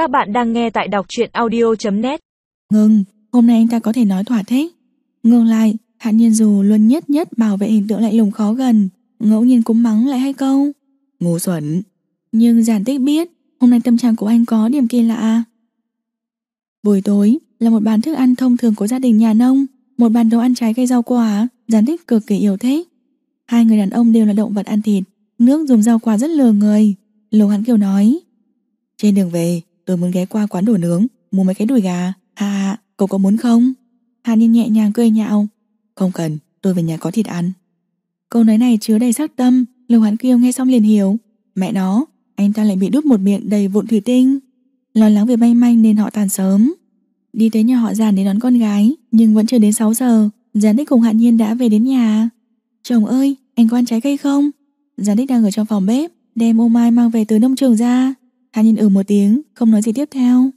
Các bạn đang nghe tại đọc truyện audio.net Ngừng, hôm nay anh ta có thể nói thỏa thích. Ngừng lại, Hạ Nhiên dù luôn nhất nhất bảo vệ hình tượng lạnh lùng khó gần, ngẫu nhiên cũng mắng lại hai câu. Ngu xuẩn. Nhưng giản tích biết, hôm nay tâm trạng của anh có điểm kỳ lạ. Buổi tối là một bàn thức ăn thông thường của gia đình nhà nông, một bàn đồ ăn trái cây rau quả, giản tích cực kỳ yêu thích. Hai người đàn ông đều là động vật ăn thịt, nước dùng rau quả rất lừa người. Lầu hắn kiều nói. Trên đường về, tôi muốn ghé qua quán đồ nướng, mua mấy cái đùi gà. À, cậu có muốn không? Hà Nhiên nhẹ nhàng cười nhạo. Không cần, tôi về nhà có thịt ăn. Câu nói này chứa đầy sắc tâm, Lầu hắn Kiêu nghe xong liền hiểu. Mẹ nó, anh ta lại bị đút một miệng đầy vụn thủy tinh. Lo lắng về may manh nên họ tàn sớm. Đi tới nhà họ giàn để đón con gái, nhưng vẫn chưa đến 6 giờ. Giàn đích cùng Hạn Nhiên đã về đến nhà. Chồng ơi, anh có ăn trái cây không? Giàn đích đang ở trong phòng bếp, đem ô mai mang về từ nông trường ra. Hạ Nhiên ừ một tiếng, không nói gì tiếp theo.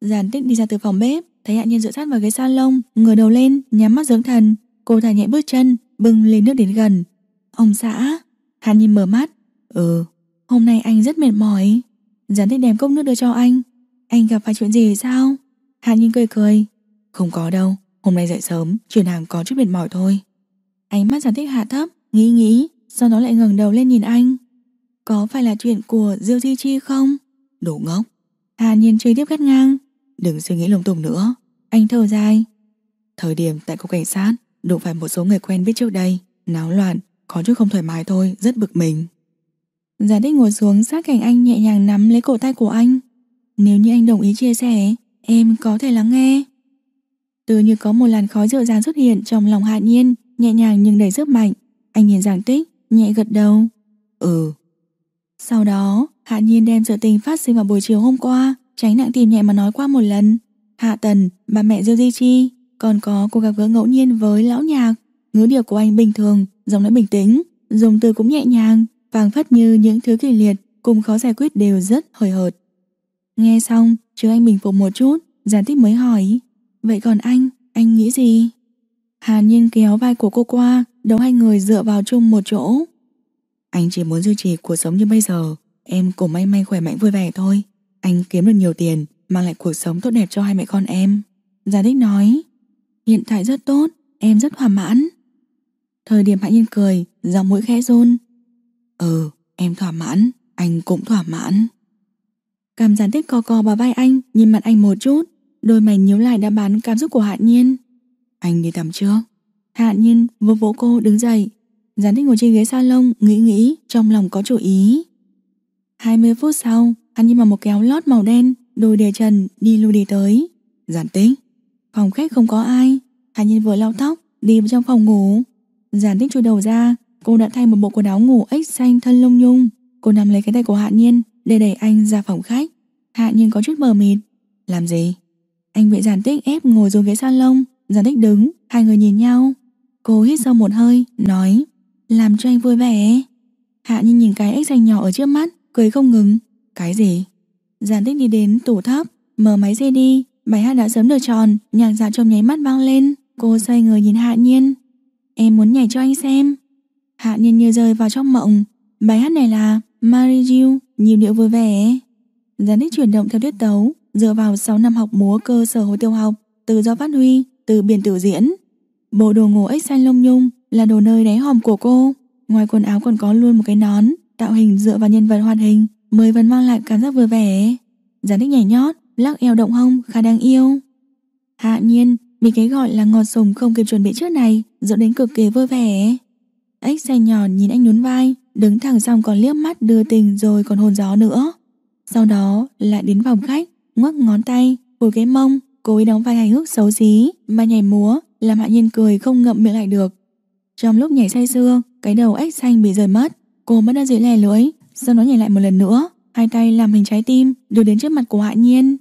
Giản tích đi ra từ phòng bếp, thấy Hạ Nhiên dựa sát vào ghế salon, ngửa đầu lên, nhắm mắt dưỡng thần. Cô thả nhẹ bước chân, bưng ly nước đến gần. Ông xã. Hạ Nhiên mở mắt. Ừ, hôm nay anh rất mệt mỏi. Giản tích đem cốc nước đưa cho anh. Anh gặp phải chuyện gì sao? Hạ Nhiên cười cười. Không có đâu, hôm nay dậy sớm, chuyển hàng có chút mệt mỏi thôi. Ánh mắt giản tích hạ thấp, nghĩ nghĩ, sau đó lại ngẩng đầu lên nhìn anh. Có phải là chuyện của Diêu Di Chi không? Đồ ngốc. Hà nhiên chơi tiếp gắt ngang. Đừng suy nghĩ lung tung nữa. Anh thở dài. Thời điểm tại cục cảnh sát Đụng phải một số người quen biết trước đây. Náo loạn, Có chút không thoải mái thôi, Rất bực mình. Giả đích ngồi xuống sát cạnh anh nhẹ nhàng nắm lấy cổ tay của anh. Nếu như anh đồng ý chia sẻ, Em có thể lắng nghe. Từ như có một làn khói dịu dàng xuất hiện Trong lòng hạ nhiên, Nhẹ nhàng nhưng đầy sức mạnh. Anh nhìn giảng tích, Nhẹ gật đầu. Ừ. Sau đó Hạ Nhiên đem sự tình phát sinh vào buổi chiều hôm qua, tránh nặng tìm nhẹ mà nói qua một lần. Hạ Tần, bà mẹ Diêu Di Chi, còn có cuộc gặp gỡ ngẫu nhiên với lão nhạc. Ngữ điệu của anh bình thường, giọng nói bình tĩnh, dùng từ cũng nhẹ nhàng, phảng phất như những thứ kỳ liệt cùng khó giải quyết đều rất hời hợt. Nghe xong, chứ anh bình phục một chút, giản tích mới hỏi, vậy còn anh, anh nghĩ gì? Hà Nhiên kéo vai của cô qua, đầu hai người dựa vào chung một chỗ. Anh chỉ muốn duy trì cuộc sống như bây giờ, Em cùng may may khỏe mạnh vui vẻ thôi. Anh kiếm được nhiều tiền Mang lại cuộc sống tốt đẹp cho hai mẹ con em. Gia Đích nói Hiện tại rất tốt, em rất thỏa mãn. Thời điểm Hạ Nhiên cười Giọng mũi khẽ run. Ừ, em thỏa mãn Anh cũng thỏa mãn. Cảm giản tích co co vào vai anh Nhìn mặt anh một chút Đôi mày nhíu lại đã bán cảm xúc của Hạ Nhiên. Anh đi tắm trước. Hạ Nhiên vô vỗ cô đứng dậy. Giản tích ngồi trên ghế salon Nghĩ nghĩ trong lòng có chủ ý. 20 phút sau, hắn như mà một kéo lót màu đen, đôi đề trần, đi lui đi tới. Giản tích. Phòng khách không có ai. Hắn nhìn vừa lau tóc, đi vào trong phòng ngủ. Giản tích chui đầu ra, cô đã thay một bộ quần áo ngủ ếch xanh thân lông nhung. Cô nắm lấy cái tay của Hạ Nhiên để đẩy anh ra phòng khách. Hạ Nhiên có chút mờ mịt. Làm gì? Anh bị giản tích ép ngồi xuống ghế salon. Giản tích đứng, hai người nhìn nhau. Cô hít sâu một hơi, nói Làm cho anh vui vẻ. Hạ Nhiên nhìn cái ếch xanh nhỏ ở trước mắt, cười không ngừng. Cái gì? Giản tích đi đến tủ thấp, mở máy CD, bài hát đã sớm được tròn nhạc dạo trong nháy mắt vang lên. Cô xoay người nhìn Hạ Nhiên. Em muốn nhảy cho anh xem. Hạ Nhiên như rơi vào trong mộng. Bài hát này là Mary Jill, nhịp điệu vui vẻ. Giản tích chuyển động theo tiết tấu, dựa vào 6 năm học múa cơ sở hồi tiêu học, từ do phát huy, từ biển tự diễn. Bộ đồ ngủ ếch xanh lông nhung là đồ nơi đáy hòm của cô. Ngoài quần áo còn có luôn một cái nón, tạo hình dựa vào nhân vật hoạt hình mới vẫn mang lại cảm giác vừa vẻ. Giản thích nhảy nhót, lắc eo động hông khá đáng yêu. Hạ nhiên, bị cái gọi là ngọt sùng không kịp chuẩn bị trước này dẫn đến cực kỳ vui vẻ. Ếch xe nhỏ nhìn anh nhún vai, đứng thẳng xong còn liếc mắt đưa tình rồi còn hồn gió nữa. Sau đó lại đến phòng khách, ngoắc ngón tay, vùi cái mông, cố ý đóng vai hài hước xấu xí mà nhảy múa, làm hạ nhiên cười không ngậm miệng lại được. Trong lúc nhảy say sưa, cái đầu ếch xanh bị rời mất, Cô mất đã dưới lè lưỡi, Sau đó nhảy lại một lần nữa. Hai tay làm hình trái tim, đưa đến trước mặt của Hạ Nhiên.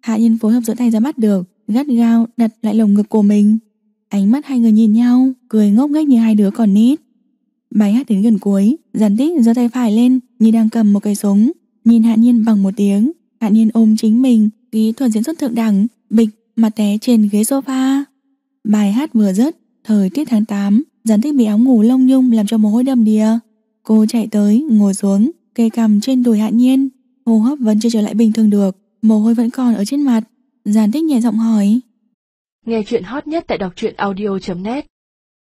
Hạ Nhiên phối hợp giữa tay ra bắt được, Gắt gao đặt lại lồng ngực của mình. Ánh mắt hai người nhìn nhau, Cười ngốc nghếch như hai đứa còn nít. Bài hát đến gần cuối, Giản tích giơ tay phải lên Như đang cầm một cây súng. Nhìn Hạ Nhiên bằng một tiếng, Hạ Nhiên ôm chính mình, Kỹ thuật diễn xuất thượng đẳng, Bịch mặt té trên ghế sofa. Bài hát vừa dứt, Thời tiết tháng 8 Giản tích bị áo ngủ lông nhung làm cho mồ hôi đầm đìa. Cô chạy tới, ngồi xuống, cây cằm trên đùi Hạ Nhiên, hô hấp vẫn chưa trở lại bình thường được. Mồ hôi vẫn còn ở trên mặt. Giản tích nhẹ giọng hỏi. Nghe chuyện hot nhất tại đọc truyện audio.net